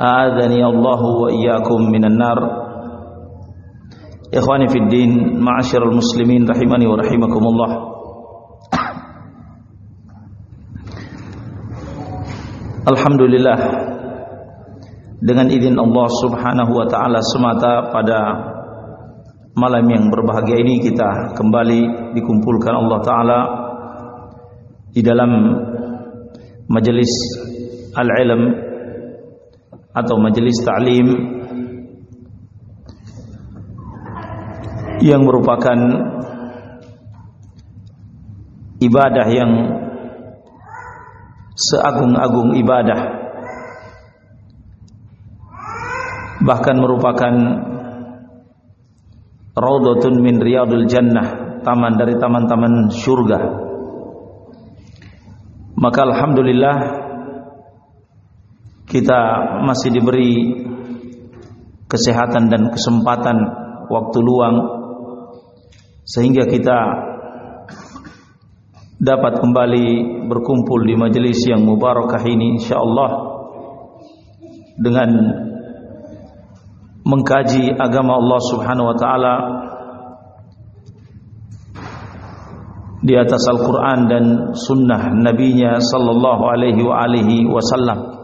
أعاذني الله وإياكم من النار إخواني في الدين معاشر المسلمين رحمني ورحمكم الله Alhamdulillah dengan izin Allah Subhanahu wa taala semata pada malam yang berbahagia ini kita kembali dikumpulkan Allah taala di dalam majelis al-ilm atau majelis ta'lim yang merupakan ibadah yang seagung-agung ibadah bahkan merupakan raudhatun min riyadul jannah taman dari taman-taman surga maka alhamdulillah kita masih diberi kesehatan dan kesempatan waktu luang sehingga kita dapat kembali berkumpul di majelis yang mubarakah ini insyaallah dengan mengkaji agama Allah Subhanahu wa taala di atas Al-Qur'an dan sunnah nabinya sallallahu alaihi wa alihi wasallam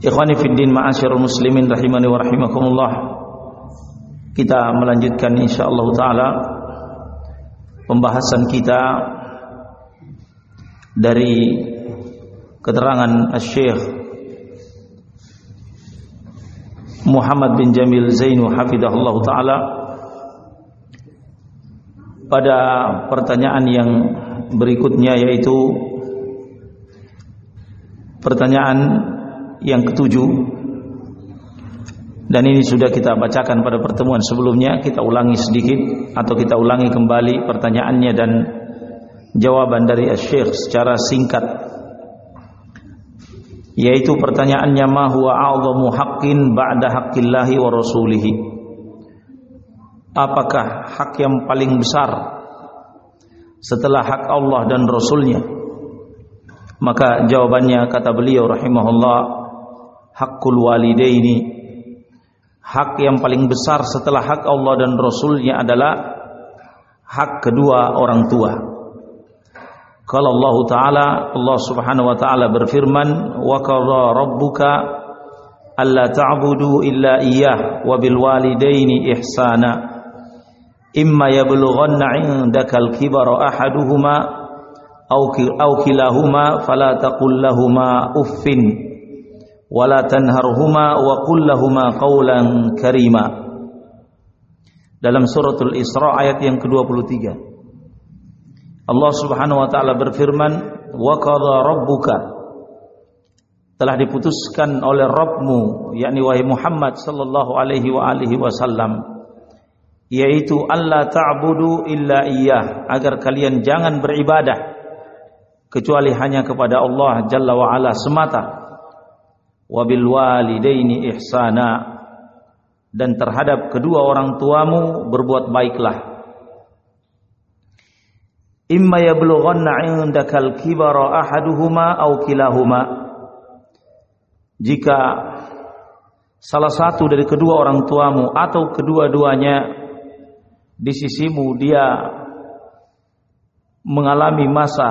Ikhwani fiddin ma'asyarul muslimin rahimani wa rahimakumullah. Kita melanjutkan insyaallah ta'ala Pembahasan kita Dari Keterangan Syekh Muhammad bin Jamil Zainu Hafidahullah ta'ala Pada pertanyaan yang berikutnya yaitu Pertanyaan yang ketujuh. Dan ini sudah kita bacakan pada pertemuan sebelumnya. Kita ulangi sedikit atau kita ulangi kembali pertanyaannya dan jawaban dari Syekh secara singkat. Yaitu pertanyaannya ma huwa a'zamu haqqin ba'da haqqillahi wa rasulih apakah hak yang paling besar setelah hak Allah dan Rasulnya? Maka jawabannya kata beliau rahimahullah hakul walidaini. Hak yang paling besar setelah hak Allah dan Rasulnya adalah hak kedua orang tua. Kalau Allah Ta'ala Allah Subhanahu Wa Ta'ala berfirman wa qadha rabbuka alla ta'budu illa iyyah wa bil walidaini ihsana. Imma yablughanna 'indaka al-kibara ahaduhuma aw kilahuma fala taqul lahumā uffin wala tanharhuma wa qul lahumā qawlan karima. Dalam suratul Isra ayat yang ke-23. Allah Subhanahu wa taala berfirman wa qadha rabbuka. Telah diputuskan oleh Rabbmu yakni wahai Muhammad sallallahu alaihi wa alihi wasallam yaitu Allah ta'budu illa iyyah agar kalian jangan beribadah kecuali hanya kepada Allah Jalla wa ala semata wabil walidaini ihsana. Dan terhadap kedua orang tuamu berbuat baiklah. Imma yablughanna 'indakal kibara ahaduhuma aw kilahuma. Jika salah satu dari kedua orang tuamu atau kedua-duanya di sisimu dia mengalami masa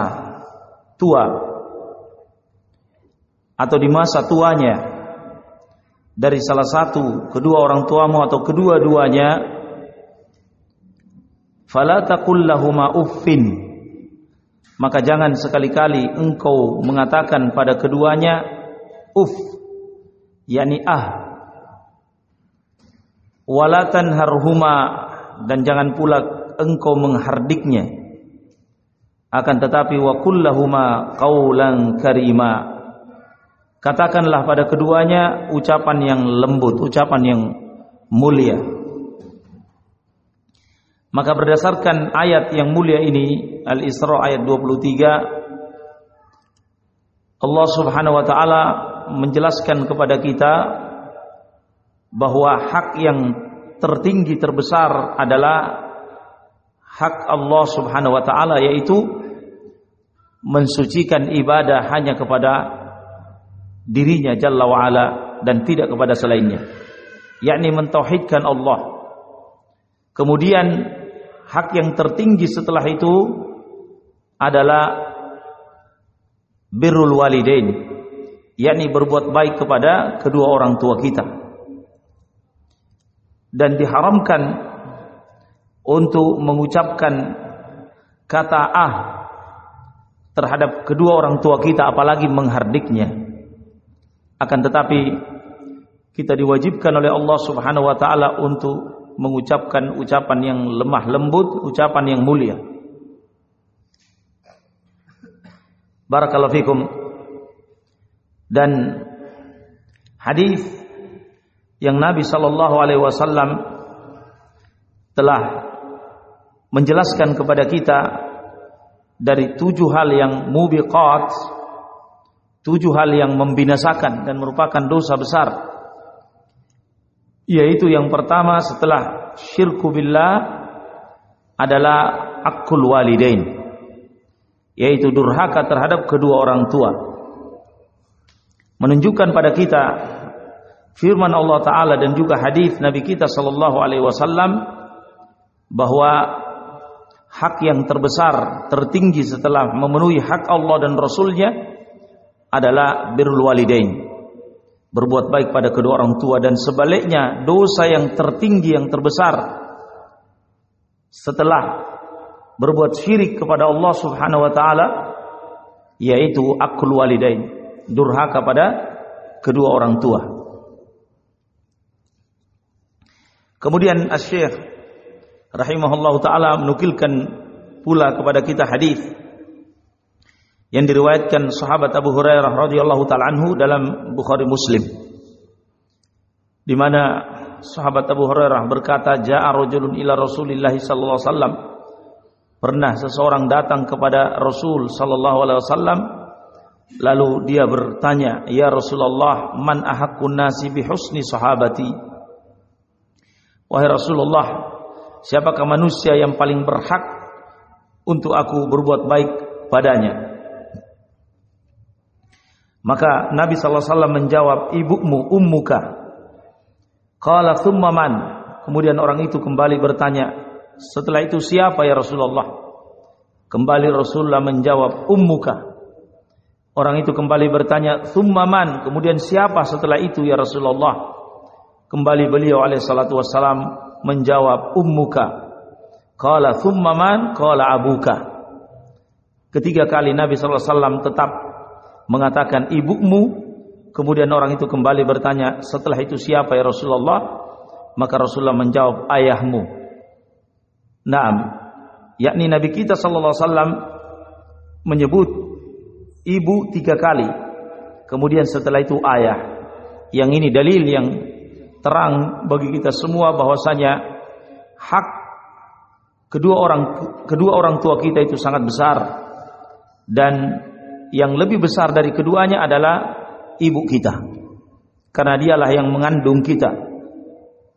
tua atau di masa tuanya. Dari salah satu kedua orang tuamu atau kedua-duanya fala taqul uffin. Maka jangan sekali-kali engkau mengatakan pada keduanya uff yakni ah. Wala tanharhuma dan jangan pula engkau menghardiknya. Akan tetapi wa kullahuma qaulan karima katakanlah pada keduanya ucapan yang lembut ucapan yang mulia. Maka berdasarkan ayat yang mulia ini Al-Isra ayat 23 Allah Subhanahu wa taala menjelaskan kepada kita bahwa hak yang tertinggi terbesar adalah hak Allah Subhanahu wa taala yaitu mensucikan ibadah hanya kepada dirinya jalla wa ala dan tidak kepada selainnya. Yakni mentauhidkan Allah. Kemudian hak yang tertinggi setelah itu adalah birrul walidain yakni berbuat baik kepada kedua orang tua kita. Dan diharamkan untuk mengucapkan kata ah terhadap kedua orang tua kita apalagi menghardiknya akan tetapi kita diwajibkan oleh Allah Subhanahu wa taala untuk mengucapkan ucapan yang lemah lembut, ucapan yang mulia. Barakallahu fikum. Dan hadis yang Nabi Shallallahu Alaihi Wasallam telah menjelaskan kepada kita dari tujuh hal yang mubiqat, tujuh hal yang membinasakan dan merupakan dosa besar. Yaitu yang pertama setelah syirku billah adalah akul walidain yaitu durhaka terhadap kedua orang tua menunjukkan pada kita firman Allah taala dan juga hadis Nabi kita sallallahu alaihi wasallam bahwa hak yang terbesar tertinggi setelah memenuhi hak Allah dan Rasulnya adalah birrul walidain. Berbuat baik pada kedua orang tua dan sebaliknya dosa yang tertinggi yang terbesar. Setelah berbuat syirik kepada Allah Subhanahu wa taala yaitu akul walidain durhaka pada kedua orang tua. Kemudian Asy-Syaikh rahimahullah taala menukilkan pula kepada kita hadis yang diriwayatkan sahabat Abu Hurairah radhiyallahu taala anhu dalam Bukhari Muslim. Di mana sahabat Abu Hurairah berkata ja'a rajulun ila Rasulillah sallallahu alaihi wasallam. Pernah seseorang datang kepada Rasul sallallahu alaihi wasallam lalu dia bertanya ya Rasulullah man ahaqqun nasi bi husni sahabati? Wahai Rasulullah, siapakah manusia yang paling berhak untuk aku berbuat baik padanya? Maka Nabi sallallahu alaihi wasallam menjawab, "Ibumu ummuka." Qala thumma man? Kemudian orang itu kembali bertanya, "Setelah itu siapa ya Rasulullah?" Kembali Rasulullah menjawab, "Ummuka." Orang itu kembali bertanya, "Thumma man?" Kemudian siapa setelah itu ya Rasulullah? Kembali beliau alaihi salatu wassalam menjawab ummuka. Qala thumma man? Qala abuka. Ketiga kali Nabi sallallahu alaihi wasallam tetap mengatakan ibumu. Kemudian orang itu kembali bertanya, setelah itu siapa ya Rasulullah? Maka Rasulullah menjawab, ayahmu. Naam. Yakni Nabi kita sallallahu alaihi wasallam menyebut ibu tiga kali. Kemudian setelah itu ayah. Yang ini dalil yang terang bagi kita semua bahwasanya hak kedua orang kedua orang tua kita itu sangat besar dan yang lebih besar dari keduanya adalah ibu kita karena dialah yang mengandung kita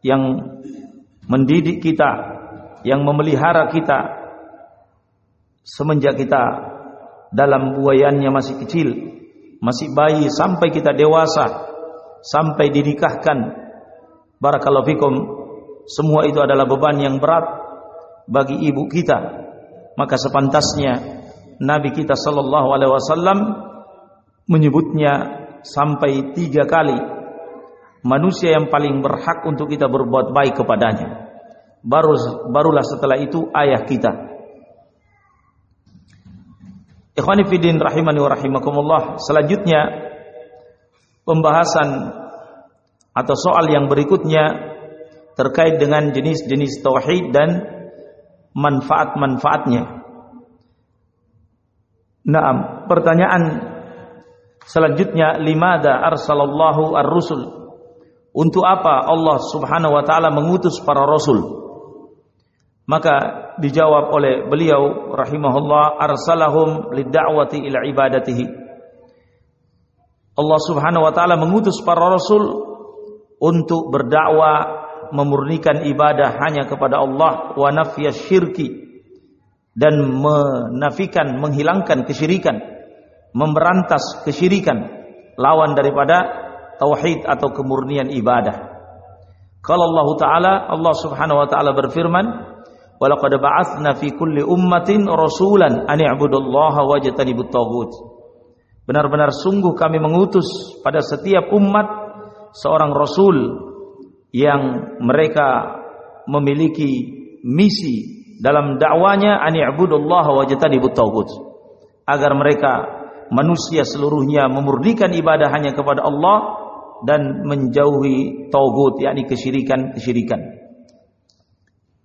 yang mendidik kita yang memelihara kita semenjak kita dalam buayannya masih kecil masih bayi sampai kita dewasa sampai dinikahkan Barakallahu fikum. Semua itu adalah beban yang berat bagi ibu kita. Maka sepantasnya Nabi kita sallallahu alaihi wasallam menyebutnya sampai tiga kali manusia yang paling berhak untuk kita berbuat baik kepadanya. Baru barulah setelah itu ayah kita. Ikhwani fiddin rahimani wa rahimakumullah. Selanjutnya pembahasan atau soal yang berikutnya terkait dengan jenis-jenis tauhid dan manfaat-manfaatnya. Naam, pertanyaan selanjutnya limada arsalallahu ar-rusul untuk apa Allah Subhanahu wa taala mengutus para rasul? Maka dijawab oleh beliau rahimahullah arsalahum lidda'wati ila ibadatihi. Allah Subhanahu wa taala mengutus para rasul untuk berdakwah memurnikan ibadah hanya kepada Allah wa nafya syirki dan menafikan menghilangkan kesyirikan memberantas kesyirikan lawan daripada tauhid atau kemurnian ibadah. Kalau Allah Ta'ala, Allah Subhanahu wa taala berfirman, "Walaqad ba'atsna fi kulli ummatin rasulan an i'budullaha wajtanibut taghut." Benar-benar sungguh kami mengutus pada setiap umat seorang rasul yang mereka memiliki misi dalam dakwanya an i'budullaha wajtanibut taghut. Agar mereka manusia seluruhnya memurnikan ibadah hanya kepada Allah dan menjauhi taugut yakni kesyirikan-kesyirikan.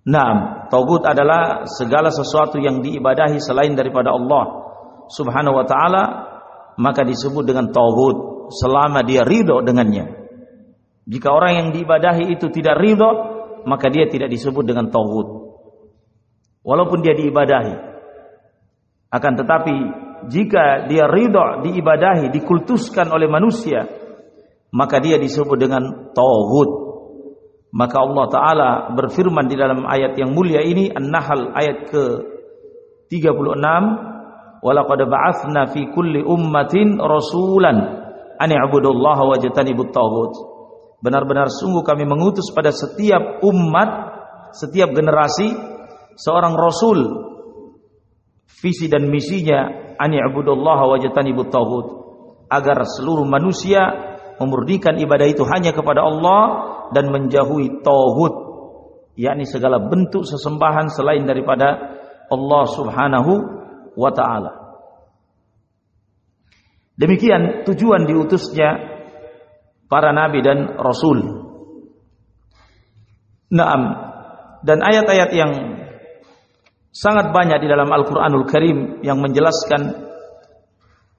Naam, taugut adalah segala sesuatu yang diibadahi selain daripada Allah Subhanahu wa taala maka disebut dengan taugut selama dia ridho dengannya. Jika orang yang diibadahi itu tidak ridho, maka dia tidak disebut dengan taugut. Walaupun dia diibadahi. Akan tetapi jika dia ridho diibadahi, dikultuskan oleh manusia, maka dia disebut dengan tauhid. Maka Allah taala berfirman di dalam ayat yang mulia ini An-Nahl ayat ke 36 Walaqad ba'atsna fi kulli ummatin rasulan an i'budullaha wajtanibut taghut. Benar-benar sungguh kami mengutus pada setiap umat, setiap generasi seorang rasul visi dan misinya an i'budullaha wajtanibut agar seluruh manusia memurnikan ibadah itu hanya kepada Allah dan menjauhi tauhid yakni segala bentuk sesembahan selain daripada Allah Subhanahu wa taala. Demikian tujuan diutusnya para nabi dan rasul. Naam. Dan ayat-ayat yang sangat banyak di dalam Al-Qur'anul Karim yang menjelaskan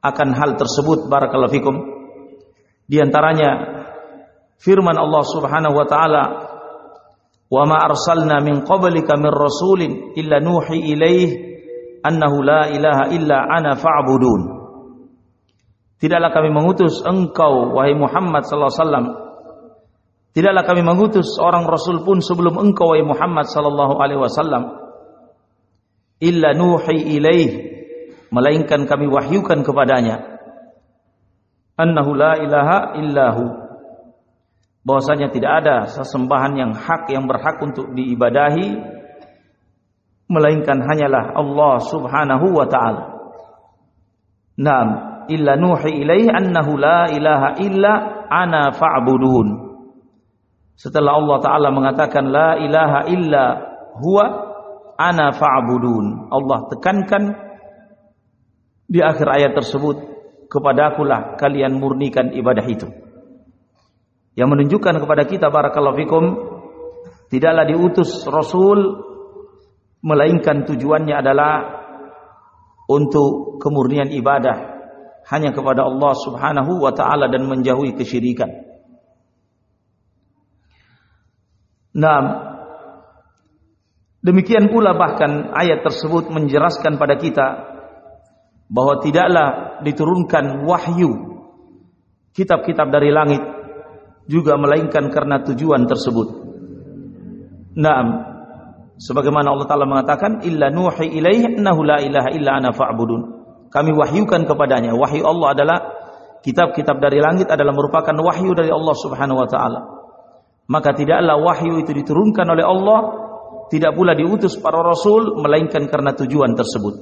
akan hal tersebut barakallahu fikum. Di antaranya firman Allah Subhanahu wa taala, "Wa ma arsalna min qablika min rasulin illa nuhi ilaih annahu la ilaha illa ana fa'budun." Tidaklah kami mengutus engkau wahai Muhammad sallallahu alaihi wasallam Tidaklah kami mengutus orang rasul pun sebelum engkau wahai Muhammad sallallahu alaihi wasallam illa nuhi ilaih melainkan kami wahyukan kepadanya annahu la ilaha illahu bahwasanya tidak ada sesembahan yang hak yang berhak untuk diibadahi melainkan hanyalah Allah Subhanahu wa taala. Naam, illa nuhi ilaihi annahu la ilaha illa ana fa'budun. Setelah Allah taala mengatakan la ilaha illa huwa ana fa'budun. Allah tekankan di akhir ayat tersebut kepadakulah kalian murnikan ibadah itu. Yang menunjukkan kepada kita barakallahu fikum tidaklah diutus rasul melainkan tujuannya adalah untuk kemurnian ibadah hanya kepada Allah Subhanahu wa taala dan menjauhi kesyirikan. Nah, demikian pula bahkan ayat tersebut menjelaskan pada kita bahwa tidaklah diturunkan wahyu kitab-kitab dari langit juga melainkan karena tujuan tersebut. Naam. Sebagaimana Allah Taala mengatakan illa nuhi ilaihi annahu la ilaha illa ana fa'budun. Kami wahyukan kepadanya. Wahyu Allah adalah kitab-kitab dari langit adalah merupakan wahyu dari Allah Subhanahu wa taala. Maka tidaklah wahyu itu diturunkan oleh Allah, tidak pula diutus para rasul melainkan karena tujuan tersebut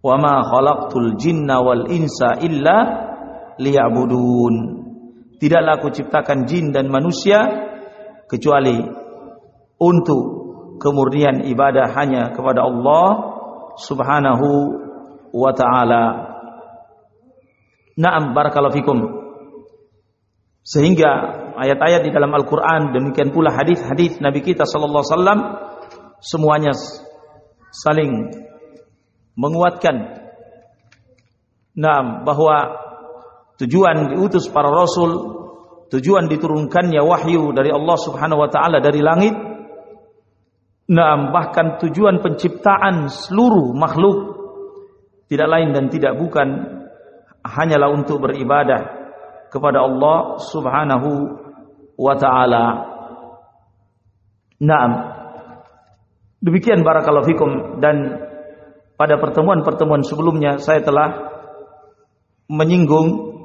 wa ma khalaqtul jinna wal insa illa liya'budun tidaklah aku ciptakan jin dan manusia kecuali untuk kemurnian ibadah hanya kepada Allah Subhanahu wa taala. Naam barakallahu fikum. Sehingga ayat-ayat di dalam Al-Qur'an demikian pula hadis-hadis Nabi kita sallallahu alaihi wasallam semuanya saling menguatkan Naam bahwa tujuan diutus para rasul, tujuan diturunkannya wahyu dari Allah Subhanahu wa taala dari langit. Naam bahkan tujuan penciptaan seluruh makhluk tidak lain dan tidak bukan hanyalah untuk beribadah kepada Allah Subhanahu wa taala. Naam. Demikian barakallahu fikum dan pada pertemuan-pertemuan sebelumnya saya telah menyinggung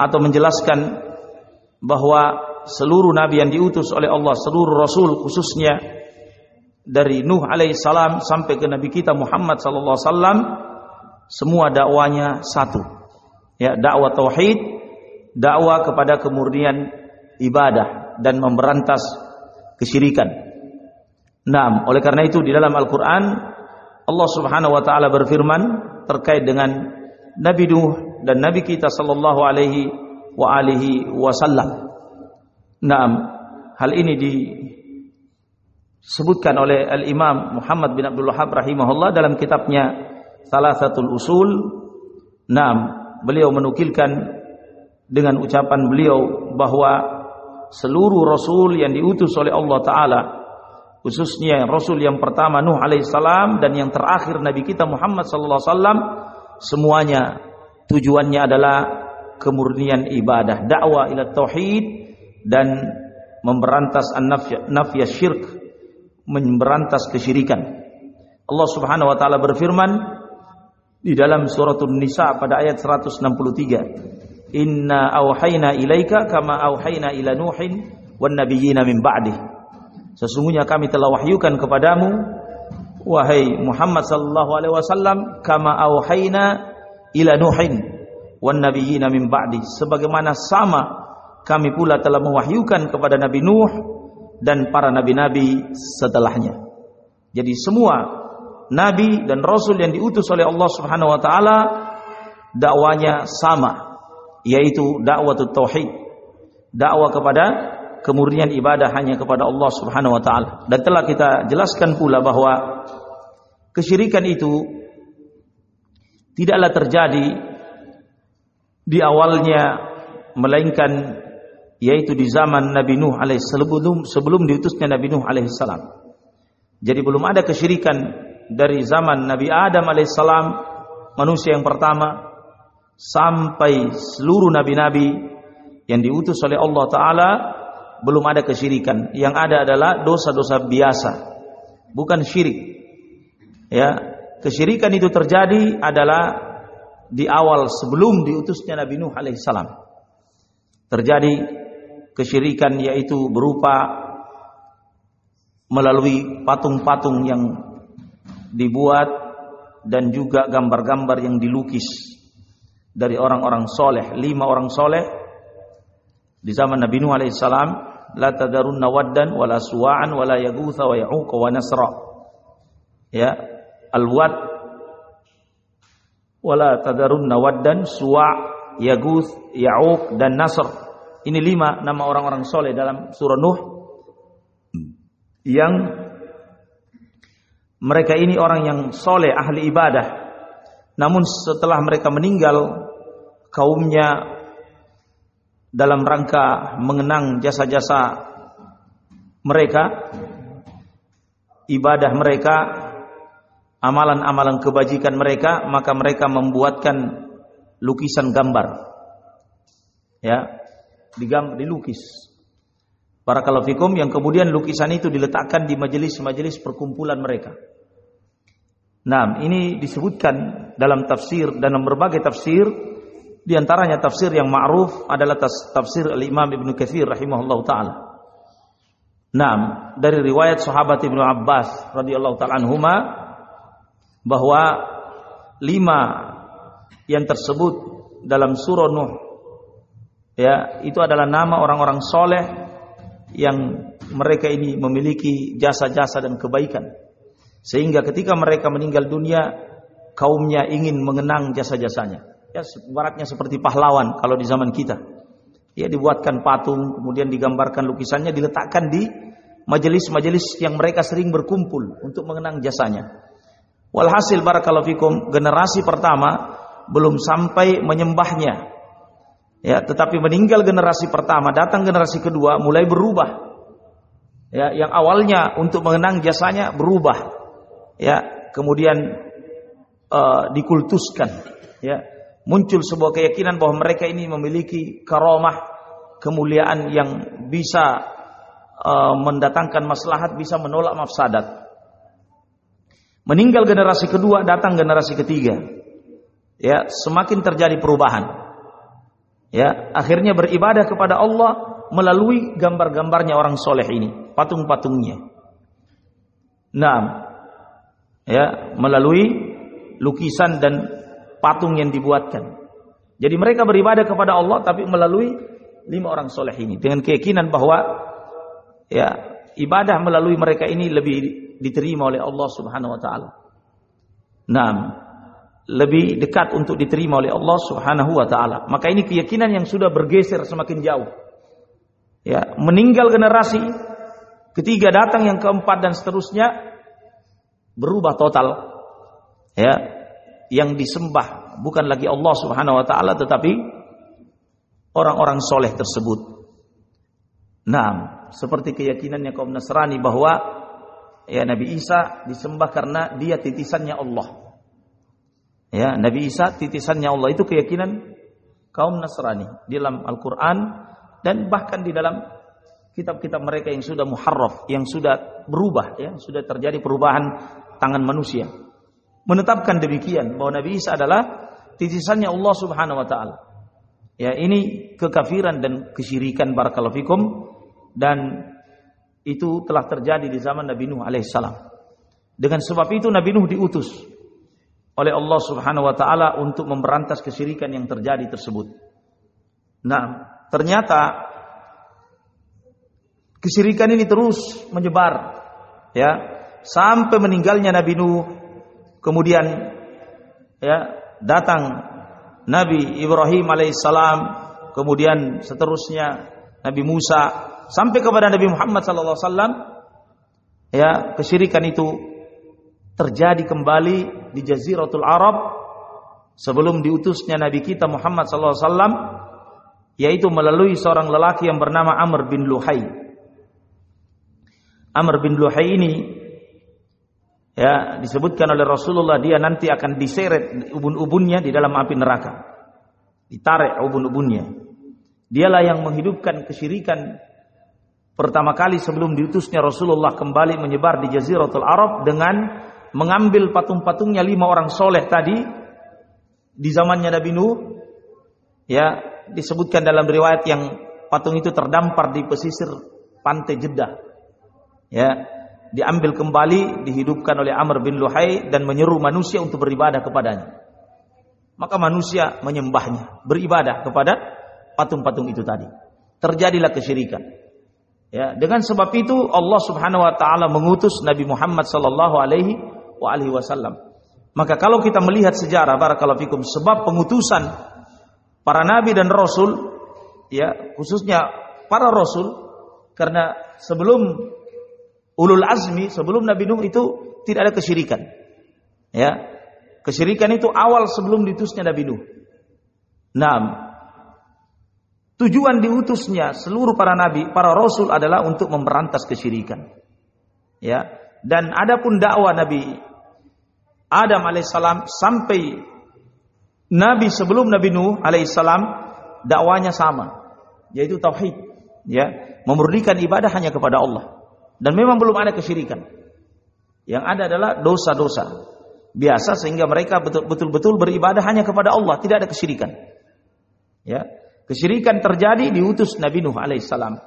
atau menjelaskan bahwa seluruh nabi yang diutus oleh Allah, seluruh rasul khususnya dari Nuh alaihissalam sampai ke nabi kita Muhammad sallallahu alaihi wasallam semua dakwanya satu. Ya, dakwah tauhid, dakwah kepada kemurnian ibadah dan memberantas kesyirikan. Nah, oleh karena itu di dalam Al-Qur'an Allah Subhanahu wa taala berfirman terkait dengan Nabi Nuh dan Nabi kita sallallahu alaihi wa alihi wasallam. Naam, hal ini disebutkan oleh Al-Imam Muhammad bin Abdul Wahab rahimahullah dalam kitabnya Salasatul Usul. Naam, beliau menukilkan dengan ucapan beliau bahwa seluruh rasul yang diutus oleh Allah taala khususnya rasul yang pertama Nuh alaihissalam dan yang terakhir nabi kita Muhammad sallallahu alaihi wasallam semuanya tujuannya adalah kemurnian ibadah, dakwah ila tauhid dan memberantas an-nafya syirk, memberantas kesyirikan. Allah Subhanahu wa taala berfirman di dalam suratul Nisa pada ayat 163, "Inna auhayna ilaika kama auhayna ila Nuhin wan nabiyyina min ba'dih." Sesungguhnya kami telah wahyukan kepadamu wahai Muhammad sallallahu alaihi wasallam kama auhayna ila Nuhin wan nabiyina min ba'di sebagaimana sama kami pula telah mewahyukan kepada Nabi Nuh dan para nabi-nabi setelahnya. Jadi semua nabi dan rasul yang diutus oleh Allah Subhanahu wa taala dakwanya sama yaitu dakwah tauhid. Dakwah kepada kemurnian ibadah hanya kepada Allah Subhanahu wa taala. Dan telah kita jelaskan pula bahwa kesyirikan itu tidaklah terjadi di awalnya melainkan yaitu di zaman Nabi Nuh alaihissalam sebelum, sebelum diutusnya Nabi Nuh alaihissalam. Jadi belum ada kesyirikan dari zaman Nabi Adam alaihissalam manusia yang pertama sampai seluruh nabi-nabi yang diutus oleh Allah taala belum ada kesyirikan. Yang ada adalah dosa-dosa biasa, bukan syirik. Ya, kesyirikan itu terjadi adalah di awal sebelum diutusnya Nabi Nuh alaihissalam. Terjadi kesyirikan yaitu berupa melalui patung-patung yang dibuat dan juga gambar-gambar yang dilukis dari orang-orang soleh, lima orang soleh di zaman Nabi Nuh alaihissalam, la tadarunna waddan wala suwa'an wala yaghutha wa ya'uq wa nasra. Ya, Al-Wad wala tadarunna waddan suwa' Yaguth, Ya'uq dan Nasr. Ini lima nama orang-orang soleh dalam surah Nuh yang mereka ini orang yang soleh ahli ibadah. Namun setelah mereka meninggal kaumnya dalam rangka mengenang jasa-jasa mereka ibadah mereka amalan-amalan kebajikan mereka, maka mereka membuatkan lukisan gambar. Ya, digambar dilukis. Para kalafikum yang kemudian lukisan itu diletakkan di majelis-majelis perkumpulan mereka. Nah, ini disebutkan dalam tafsir dan dalam berbagai tafsir di antaranya tafsir yang ma'ruf adalah tafsir Al-Imam Ibnu Katsir rahimahullah taala. Nah, dari riwayat sahabat Ibnu Abbas radhiyallahu taala anhuma bahwa lima yang tersebut dalam surah Nuh ya itu adalah nama orang-orang soleh yang mereka ini memiliki jasa-jasa dan kebaikan sehingga ketika mereka meninggal dunia kaumnya ingin mengenang jasa-jasanya ya baratnya seperti pahlawan kalau di zaman kita ya dibuatkan patung kemudian digambarkan lukisannya diletakkan di majelis-majelis yang mereka sering berkumpul untuk mengenang jasanya walhasil barakallahu fikum generasi pertama belum sampai menyembahnya Ya, tetapi meninggal generasi pertama, datang generasi kedua mulai berubah. Ya, yang awalnya untuk mengenang jasanya berubah. Ya, kemudian uh, dikultuskan. Ya, muncul sebuah keyakinan bahwa mereka ini memiliki karomah, kemuliaan yang bisa uh, mendatangkan maslahat, bisa menolak mafsadat. Meninggal generasi kedua, datang generasi ketiga. Ya, semakin terjadi perubahan ya akhirnya beribadah kepada Allah melalui gambar-gambarnya orang soleh ini patung-patungnya nah ya melalui lukisan dan patung yang dibuatkan jadi mereka beribadah kepada Allah tapi melalui lima orang soleh ini dengan keyakinan bahwa ya ibadah melalui mereka ini lebih diterima oleh Allah Subhanahu wa taala. Nah, lebih dekat untuk diterima oleh Allah Subhanahu wa taala. Maka ini keyakinan yang sudah bergeser semakin jauh. Ya, meninggal generasi ketiga datang yang keempat dan seterusnya berubah total. Ya, yang disembah bukan lagi Allah Subhanahu wa taala tetapi orang-orang soleh tersebut. Nah, seperti keyakinannya kaum Nasrani bahwa ya Nabi Isa disembah karena dia titisannya Allah. Ya, Nabi Isa titisannya Allah itu keyakinan kaum Nasrani di dalam Al-Qur'an dan bahkan di dalam kitab-kitab mereka yang sudah muharraf, yang sudah berubah ya, sudah terjadi perubahan tangan manusia. Menetapkan demikian bahwa Nabi Isa adalah titisannya Allah Subhanahu wa taala. Ya, ini kekafiran dan kesyirikan barakallahu dan itu telah terjadi di zaman Nabi Nuh alaihissalam. Dengan sebab itu Nabi Nuh diutus oleh Allah Subhanahu wa taala untuk memberantas kesyirikan yang terjadi tersebut. Nah, ternyata kesyirikan ini terus menyebar ya sampai meninggalnya Nabi Nuh kemudian ya datang Nabi Ibrahim alaihissalam kemudian seterusnya Nabi Musa sampai kepada Nabi Muhammad sallallahu alaihi wasallam ya kesyirikan itu terjadi kembali di Jaziratul Arab sebelum diutusnya Nabi kita Muhammad SAW yaitu melalui seorang lelaki yang bernama Amr bin Luhai. Amr bin Luhai ini ya disebutkan oleh Rasulullah dia nanti akan diseret ubun-ubunnya di dalam api neraka. Ditarik ubun-ubunnya. Dialah yang menghidupkan kesyirikan pertama kali sebelum diutusnya Rasulullah kembali menyebar di Jaziratul Arab dengan mengambil patung-patungnya lima orang soleh tadi di zamannya Nabi Nuh ya disebutkan dalam riwayat yang patung itu terdampar di pesisir pantai Jeddah ya diambil kembali dihidupkan oleh Amr bin Luhai dan menyeru manusia untuk beribadah kepadanya. Maka manusia menyembahnya beribadah kepada patung-patung itu tadi. Terjadilah kesyirikan. Ya dengan sebab itu Allah Subhanahu wa taala mengutus Nabi Muhammad sallallahu alaihi wa alihi wasallam. Maka kalau kita melihat sejarah barakallahu fikum sebab pengutusan para nabi dan rasul ya khususnya para rasul karena sebelum ulul azmi sebelum Nabi Nuh itu tidak ada kesyirikan. Ya. Kesyirikan itu awal sebelum diutusnya Nabi Nuh. Nah, tujuan diutusnya seluruh para nabi, para rasul adalah untuk memberantas kesyirikan. Ya, dan adapun dakwah Nabi Adam alaihissalam sampai Nabi sebelum Nabi Nuh alaihissalam dakwanya sama, yaitu tauhid, ya, memurnikan ibadah hanya kepada Allah. Dan memang belum ada kesyirikan. Yang ada adalah dosa-dosa biasa sehingga mereka betul-betul beribadah hanya kepada Allah, tidak ada kesyirikan. Ya, kesyirikan terjadi diutus Nabi Nuh alaihissalam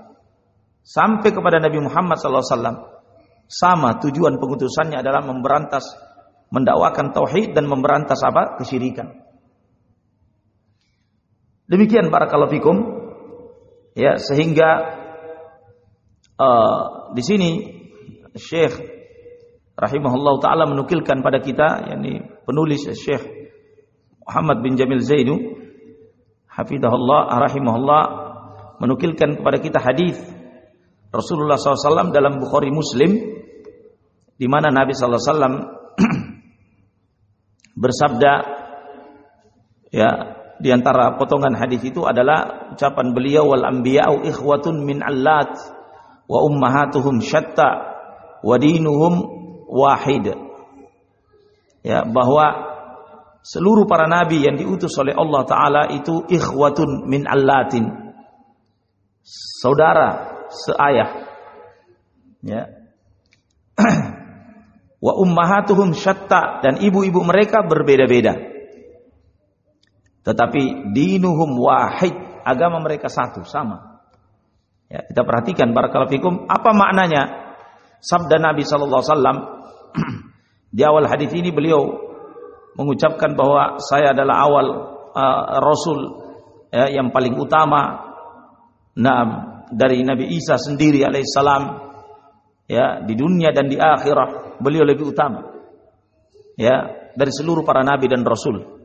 sampai kepada Nabi Muhammad wasallam. Sama tujuan pengutusannya adalah memberantas mendakwakan tauhid dan memberantas apa? kesyirikan. Demikian barakallahu fikum Ya, sehingga uh, di sini Syekh rahimahullah taala menukilkan pada kita yakni penulis Syekh Muhammad bin Jamil Zainu hafizahullah rahimahullah menukilkan kepada kita hadis Rasulullah SAW dalam Bukhari Muslim di mana Nabi SAW bersabda ya di antara potongan hadis itu adalah ucapan beliau wal anbiya'u ikhwatun min allat wa ummahatuhum syatta wa dinuhum wahid ya bahwa seluruh para nabi yang diutus oleh Allah taala itu ikhwatun min allatin saudara seayah ya wa ummahatuhum syatta dan ibu-ibu mereka berbeda-beda. Tetapi dinuhum wahid, agama mereka satu, sama. Ya, kita perhatikan barakallahu fikum apa maknanya sabda Nabi sallallahu alaihi wasallam di awal hadis ini beliau mengucapkan bahwa saya adalah awal uh, rasul ya, yang paling utama nah dari Nabi Isa sendiri alaihissalam ya di dunia dan di akhirat beliau lebih utama ya dari seluruh para nabi dan rasul.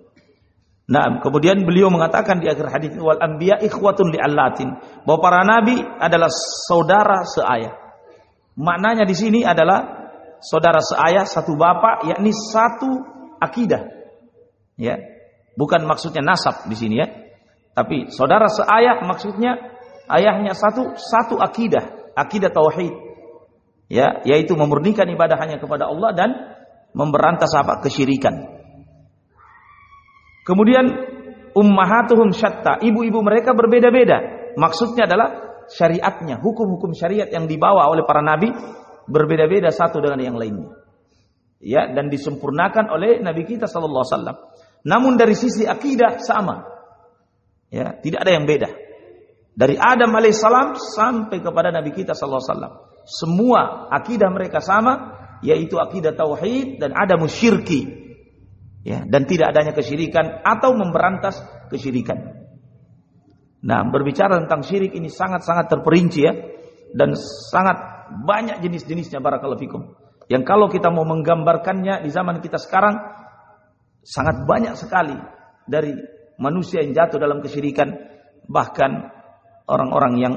Nah, kemudian beliau mengatakan di akhir hadis wal anbiya ikhwatun li allatin bahwa para nabi adalah saudara seayah. Maknanya di sini adalah saudara seayah satu bapak yakni satu akidah. Ya. Bukan maksudnya nasab di sini ya. Tapi saudara seayah maksudnya ayahnya satu satu akidah, akidah tauhid ya yaitu memurnikan ibadah hanya kepada Allah dan memberantas apa kesyirikan. Kemudian ummahatuhum syatta, ibu-ibu mereka berbeda-beda. Maksudnya adalah syariatnya, hukum-hukum syariat yang dibawa oleh para nabi berbeda-beda satu dengan yang lainnya. Ya, dan disempurnakan oleh nabi kita sallallahu alaihi wasallam. Namun dari sisi akidah sama. Ya, tidak ada yang beda. Dari Adam alaihissalam sampai kepada nabi kita sallallahu alaihi wasallam semua akidah mereka sama yaitu akidah tauhid dan ada musyirki ya dan tidak adanya kesyirikan atau memberantas kesyirikan. Nah, berbicara tentang syirik ini sangat-sangat terperinci ya dan sangat banyak jenis-jenisnya barakallahu fikum. Yang kalau kita mau menggambarkannya di zaman kita sekarang sangat banyak sekali dari manusia yang jatuh dalam kesyirikan bahkan orang-orang yang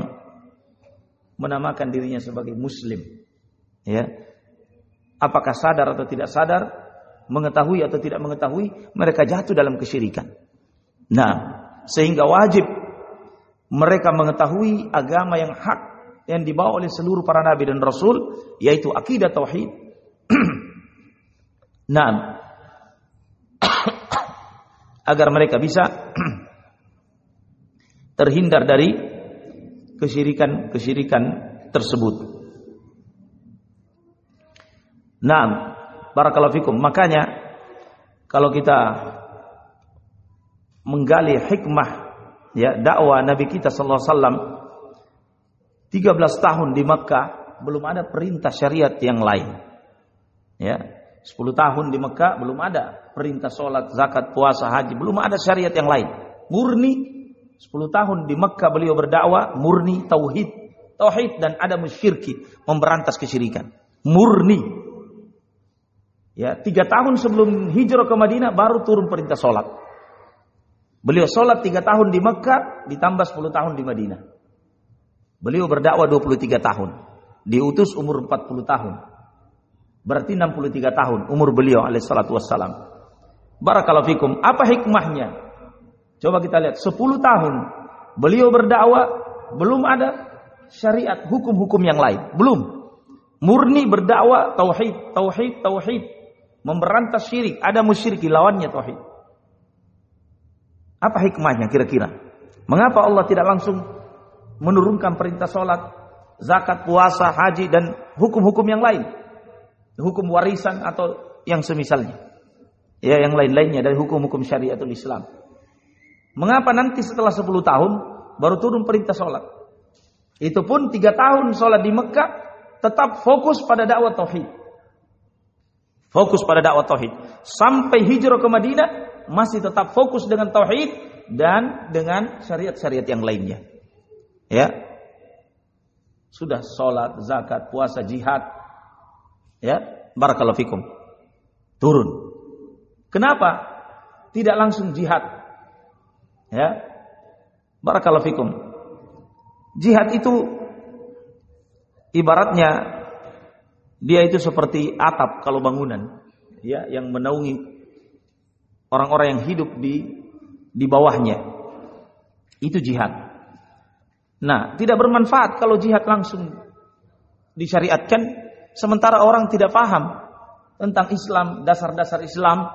menamakan dirinya sebagai muslim. Ya. Apakah sadar atau tidak sadar, mengetahui atau tidak mengetahui, mereka jatuh dalam kesyirikan. Nah, sehingga wajib mereka mengetahui agama yang hak yang dibawa oleh seluruh para nabi dan rasul yaitu akidah tauhid. nah, agar mereka bisa terhindar dari kesyirikan-kesyirikan tersebut. Nah, barakallahu fikum. Makanya kalau kita menggali hikmah ya dakwah Nabi kita sallallahu alaihi wasallam 13 tahun di Mekah belum ada perintah syariat yang lain. Ya, 10 tahun di Mekah belum ada perintah sholat, zakat, puasa, haji, belum ada syariat yang lain. Murni 10 tahun di Mekah beliau berdakwah murni tauhid, tauhid dan ada musyirki, memberantas kesyirikan. Murni. Ya, tiga tahun sebelum hijrah ke Madinah baru turun perintah sholat. Beliau sholat tiga tahun di Mekah, ditambah 10 tahun di Madinah. Beliau berdakwah 23 tahun. Diutus umur 40 tahun. Berarti 63 tahun umur beliau alaihissalatu wassalam. Barakallahu fikum. Apa hikmahnya? Coba kita lihat 10 tahun beliau berdakwah belum ada syariat hukum-hukum yang lain, belum. Murni berdakwah tauhid, tauhid, tauhid, memberantas syirik, ada musyriki lawannya tauhid. Apa hikmahnya kira-kira? Mengapa Allah tidak langsung menurunkan perintah sholat, zakat, puasa, haji dan hukum-hukum yang lain? Hukum warisan atau yang semisalnya. Ya, yang lain-lainnya dari hukum-hukum syariatul Islam. Mengapa nanti setelah 10 tahun baru turun perintah sholat? Itu pun tiga tahun sholat di Mekah tetap fokus pada dakwah tauhid. Fokus pada dakwah tauhid. Sampai hijrah ke Madinah masih tetap fokus dengan tauhid dan dengan syariat-syariat yang lainnya. Ya. Sudah sholat, zakat, puasa, jihad. Ya, barakallahu fikum. Turun. Kenapa? Tidak langsung jihad. Ya. Barakallahu fikum. Jihad itu ibaratnya dia itu seperti atap kalau bangunan ya yang menaungi orang-orang yang hidup di di bawahnya. Itu jihad. Nah, tidak bermanfaat kalau jihad langsung disyariatkan sementara orang tidak paham tentang Islam, dasar-dasar Islam.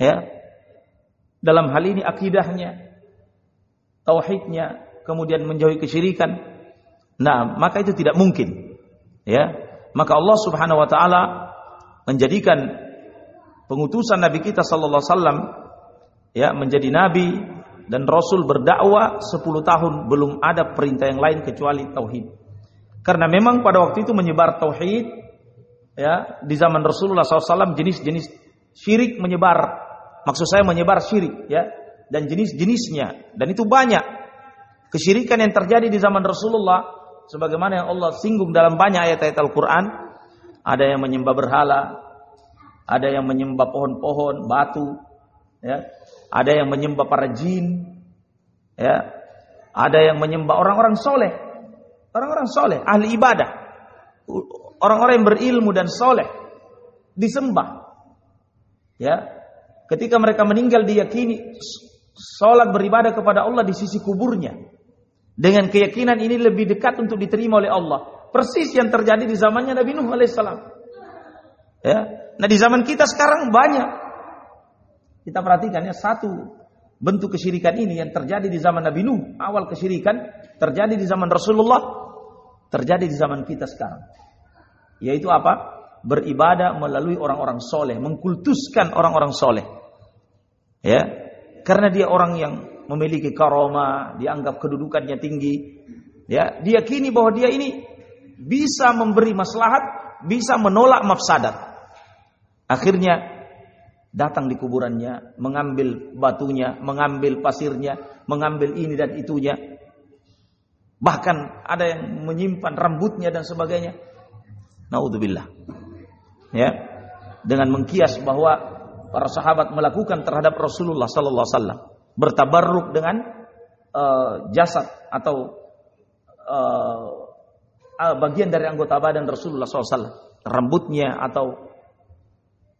Ya. Dalam hal ini akidahnya, tauhidnya, kemudian menjauhi kesyirikan. Nah, maka itu tidak mungkin. Ya. Maka Allah Subhanahu wa taala menjadikan pengutusan Nabi kita sallallahu alaihi wasallam ya menjadi nabi dan rasul berdakwah 10 tahun belum ada perintah yang lain kecuali tauhid. Karena memang pada waktu itu menyebar tauhid ya di zaman Rasulullah SAW jenis-jenis syirik menyebar. Maksud saya menyebar syirik ya dan jenis-jenisnya dan itu banyak kesyirikan yang terjadi di zaman Rasulullah sebagaimana yang Allah singgung dalam banyak ayat-ayat Al-Qur'an ada yang menyembah berhala ada yang menyembah pohon-pohon batu ya ada yang menyembah para jin, ya, ada yang menyembah orang-orang soleh, orang-orang soleh, ahli ibadah, orang-orang yang berilmu dan soleh, disembah, ya. Ketika mereka meninggal diyakini sholat beribadah kepada Allah di sisi kuburnya. Dengan keyakinan ini lebih dekat untuk diterima oleh Allah. Persis yang terjadi di zamannya Nabi Nuh alaihissalam. Ya. Nah di zaman kita sekarang banyak kita perhatikan ya satu bentuk kesyirikan ini yang terjadi di zaman Nabi Nuh, awal kesyirikan terjadi di zaman Rasulullah, terjadi di zaman kita sekarang. Yaitu apa? Beribadah melalui orang-orang soleh, mengkultuskan orang-orang soleh. Ya, karena dia orang yang memiliki karoma, dianggap kedudukannya tinggi. Ya, dia kini bahwa dia ini bisa memberi maslahat, bisa menolak mafsadat. Akhirnya datang di kuburannya, mengambil batunya, mengambil pasirnya, mengambil ini dan itunya. Bahkan ada yang menyimpan rambutnya dan sebagainya. Naudzubillah. Ya. Dengan mengkias bahwa para sahabat melakukan terhadap Rasulullah sallallahu alaihi wasallam bertabarruk dengan uh, jasad atau uh, bagian dari anggota badan Rasulullah SAW, rambutnya atau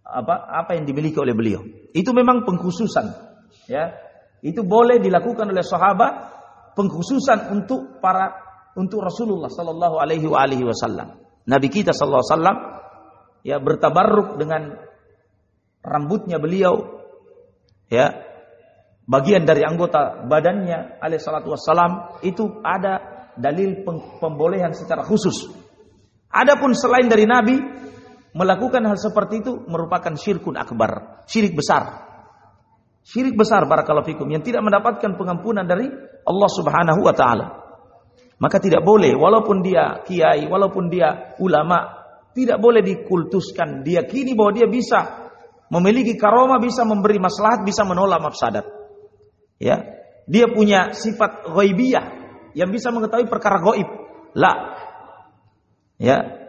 apa apa yang dimiliki oleh beliau. Itu memang pengkhususan, ya. Itu boleh dilakukan oleh sahabat pengkhususan untuk para untuk Rasulullah sallallahu alaihi wasallam. Nabi kita sallallahu alaihi wasallam ya bertabarruk dengan rambutnya beliau ya. Bagian dari anggota badannya alaihi salatu wassalam itu ada dalil pembolehan secara khusus. Adapun selain dari Nabi melakukan hal seperti itu merupakan syirkun akbar, syirik besar. Syirik besar barakallahu fikum yang tidak mendapatkan pengampunan dari Allah Subhanahu wa taala. Maka tidak boleh walaupun dia kiai, walaupun dia ulama, tidak boleh dikultuskan. Dia kini bahwa dia bisa memiliki karoma, bisa memberi maslahat, bisa menolak mafsadat. Ya. Dia punya sifat ghaibiyah yang bisa mengetahui perkara gaib. La. Ya,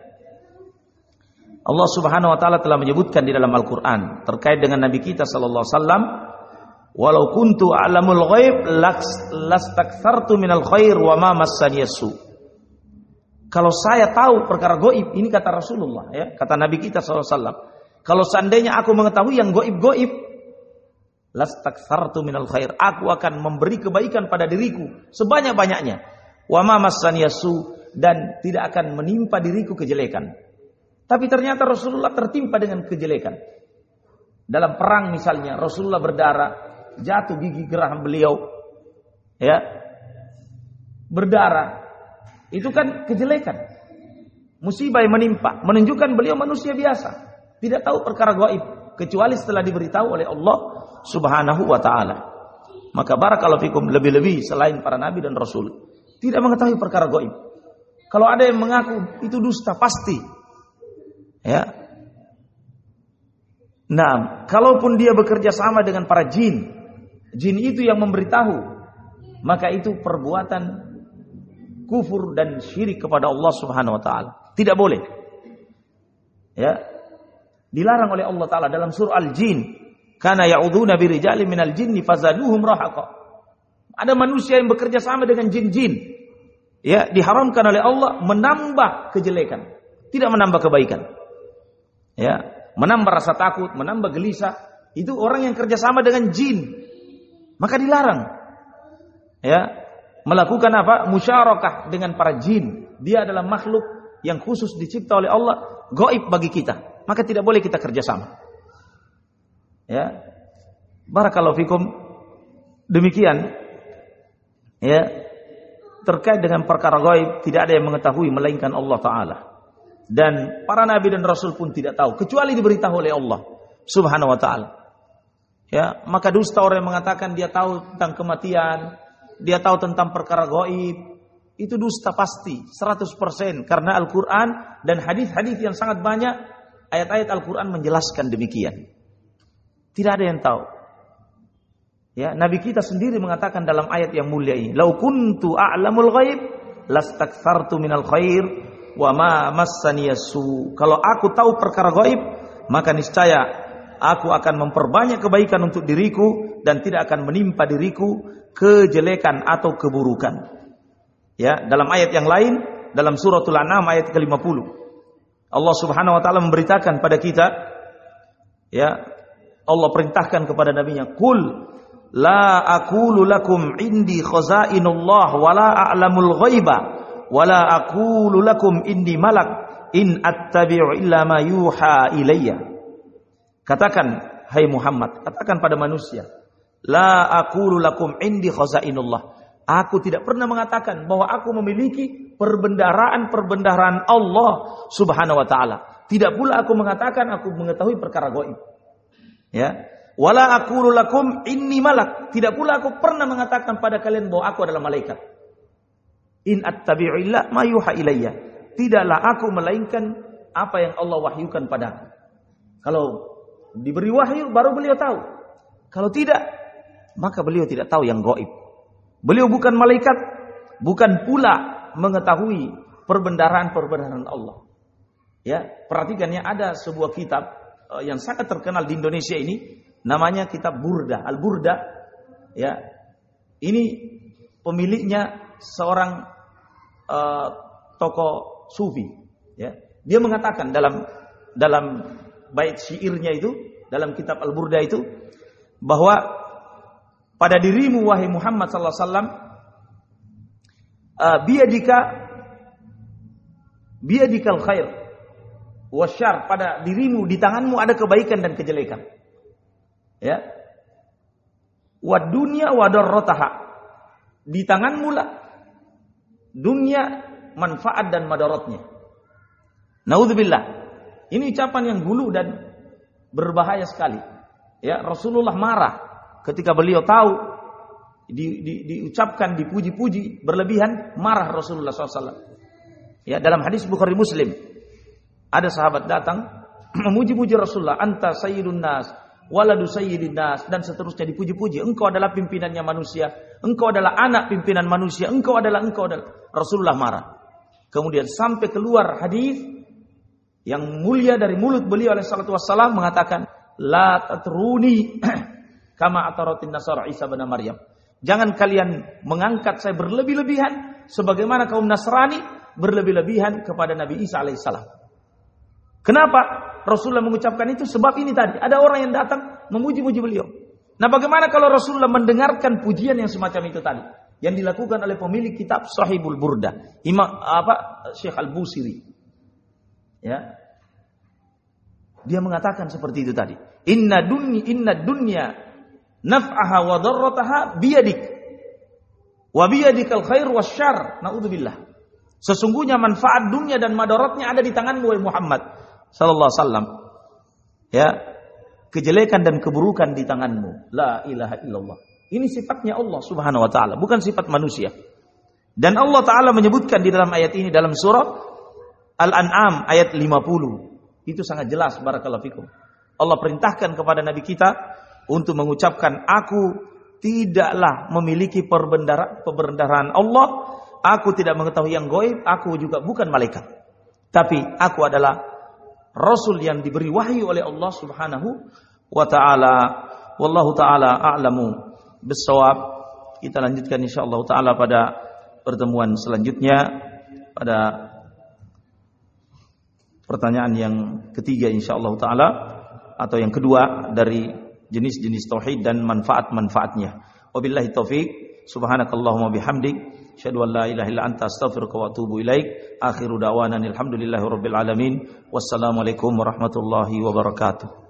Allah Subhanahu wa taala telah menyebutkan di dalam Al-Qur'an terkait dengan nabi kita sallallahu alaihi wasallam, "Walau kuntu a'lamul ghaib lastakthartu minal khair wa ma massani Kalau saya tahu perkara goib, ini kata Rasulullah ya, kata Nabi kita SAW. Kalau seandainya aku mengetahui yang goib-goib, lastakthartu minal khair. Aku akan memberi kebaikan pada diriku sebanyak-banyaknya. Wa ma dan tidak akan menimpa diriku kejelekan. Tapi ternyata Rasulullah tertimpa dengan kejelekan. Dalam perang misalnya, Rasulullah berdarah, jatuh gigi geraham beliau, ya, berdarah. Itu kan kejelekan. Musibah yang menimpa, menunjukkan beliau manusia biasa, tidak tahu perkara gaib kecuali setelah diberitahu oleh Allah Subhanahu wa taala. Maka barakallahu fikum lebih-lebih selain para nabi dan rasul tidak mengetahui perkara gaib. Kalau ada yang mengaku itu dusta pasti Ya. Nah, kalaupun dia bekerja sama dengan para jin, jin itu yang memberitahu, maka itu perbuatan kufur dan syirik kepada Allah Subhanahu wa taala. Tidak boleh. Ya. Dilarang oleh Allah taala dalam surah Al-Jin, "Kana ya'uduna birijali minal jinni fazaduhum rahaqa." Ada manusia yang bekerja sama dengan jin-jin. Ya, diharamkan oleh Allah menambah kejelekan, tidak menambah kebaikan. Ya, menambah rasa takut, menambah gelisah. Itu orang yang kerjasama dengan jin. Maka dilarang. Ya, melakukan apa? Musyarakah dengan para jin. Dia adalah makhluk yang khusus dicipta oleh Allah, goib bagi kita. Maka tidak boleh kita kerjasama. Ya, barakallahu fikum. Demikian, ya, terkait dengan perkara gaib tidak ada yang mengetahui melainkan Allah Taala dan para nabi dan rasul pun tidak tahu kecuali diberitahu oleh Allah Subhanahu wa taala. Ya, maka dusta orang yang mengatakan dia tahu tentang kematian, dia tahu tentang perkara gaib, itu dusta pasti 100% karena Al-Qur'an dan hadis-hadis yang sangat banyak ayat-ayat Al-Qur'an menjelaskan demikian. Tidak ada yang tahu. Ya, Nabi kita sendiri mengatakan dalam ayat yang mulia ini, "Lau kuntu a'lamul ghaib lastakthartu minal khair wa ma massaniyasu. Kalau aku tahu perkara gaib, maka niscaya aku akan memperbanyak kebaikan untuk diriku dan tidak akan menimpa diriku kejelekan atau keburukan. Ya, dalam ayat yang lain dalam suratul An'am ayat ke-50. Allah Subhanahu wa taala memberitakan pada kita ya, Allah perintahkan kepada nabinya, "Qul la aqulu lakum indi khazainullah wa la a'lamul ghaiba." wala aqulu lakum inni malak in attabi'u illa ma yuha ilayya. Katakan hai Muhammad, katakan pada manusia, la aqulu lakum indi khazainullah. Aku tidak pernah mengatakan bahwa aku memiliki perbendaraan-perbendaraan Allah Subhanahu wa taala. Tidak pula aku mengatakan aku mengetahui perkara gaib. Ya. Wala aqulu lakum inni malak. Tidak pula aku pernah mengatakan pada kalian bahwa aku adalah malaikat. In attabi'u illa ma ilayya. Tidaklah aku melainkan apa yang Allah wahyukan padaku. Kalau diberi wahyu baru beliau tahu. Kalau tidak, maka beliau tidak tahu yang goib. Beliau bukan malaikat, bukan pula mengetahui perbendaharaan-perbendaharaan Allah. Ya, perhatikan ya ada sebuah kitab yang sangat terkenal di Indonesia ini namanya kitab Burda, Al-Burda. Ya. Ini pemiliknya seorang uh, tokoh sufi ya dia mengatakan dalam dalam bait syairnya itu dalam kitab Al-Burda itu bahwa pada dirimu wahai Muhammad sallallahu alaihi wasallam uh, biadika biadikal khair wasyar pada dirimu di tanganmu ada kebaikan dan kejelekan ya wa dunya wa darrataha di tanganmu lah dunia, manfaat dan madaratnya. Naudzubillah. Ini ucapan yang gulu dan berbahaya sekali. Ya, Rasulullah marah ketika beliau tahu di, di, diucapkan dipuji-puji berlebihan marah Rasulullah SAW. Ya, dalam hadis Bukhari Muslim ada sahabat datang memuji-puji Rasulullah, anta sayyidun nas, waladu sayyidin nas dan seterusnya dipuji-puji. Engkau adalah pimpinannya manusia, engkau adalah anak pimpinan manusia, engkau adalah engkau adalah Rasulullah marah. Kemudian sampai keluar hadis yang mulia dari mulut beliau oleh salatu wassalam mengatakan la tatruni kama ataratin nasara Isa bin Maryam. Jangan kalian mengangkat saya berlebih-lebihan sebagaimana kaum Nasrani berlebih-lebihan kepada Nabi Isa alaihissalam. Kenapa Rasulullah mengucapkan itu? Sebab ini tadi ada orang yang datang memuji-muji beliau. Nah, bagaimana kalau Rasulullah mendengarkan pujian yang semacam itu tadi? yang dilakukan oleh pemilik kitab Sahibul Burda, Imam apa Syekh Al-Busiri. Ya. Dia mengatakan seperti itu tadi. Inna dunya inna dunya naf'aha wa darrataha biyadik. Wa biyadikal khair wasyarr. Naudzubillah. Sesungguhnya manfaat dunia dan madaratnya ada di tanganmu Muhammad sallallahu alaihi wasallam. Ya. Kejelekan dan keburukan di tanganmu. La ilaha illallah. Ini sifatnya Allah Subhanahu wa taala, bukan sifat manusia. Dan Allah taala menyebutkan di dalam ayat ini dalam surah Al-An'am ayat 50. Itu sangat jelas barakallahu fikum. Allah perintahkan kepada nabi kita untuk mengucapkan aku tidaklah memiliki perbendaharaan Allah, Aku tidak mengetahui yang goib, aku juga bukan malaikat. Tapi aku adalah rasul yang diberi wahyu oleh Allah Subhanahu wa taala. Wallahu taala a'lamu bissawab. Kita lanjutkan insyaallah taala pada pertemuan selanjutnya pada pertanyaan yang ketiga insyaallah taala atau yang kedua dari jenis-jenis tauhid dan manfaat-manfaatnya. Wabillahi taufik. Subhanakallahumma bihamdik Asyhadu an la ilaha illa anta astaghfiruka wa atubu ilaik. Akhiru da'wana alhamdulillahi rabbil alamin. Wassalamualaikum warahmatullahi wabarakatuh.